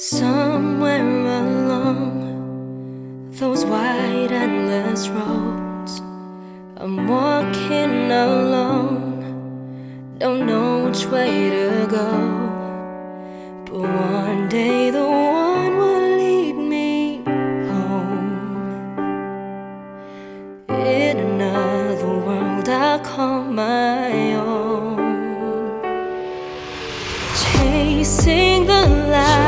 Somewhere along those wide, endless roads, I'm walking alone, don't know which way to go. But one day the one will lead me home. In another world, I call my own. Chasing the light.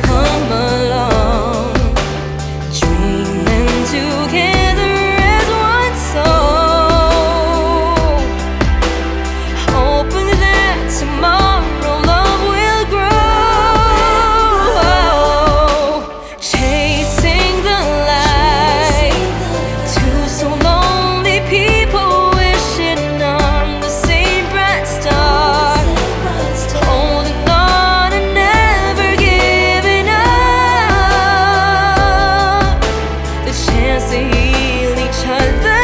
heal each other.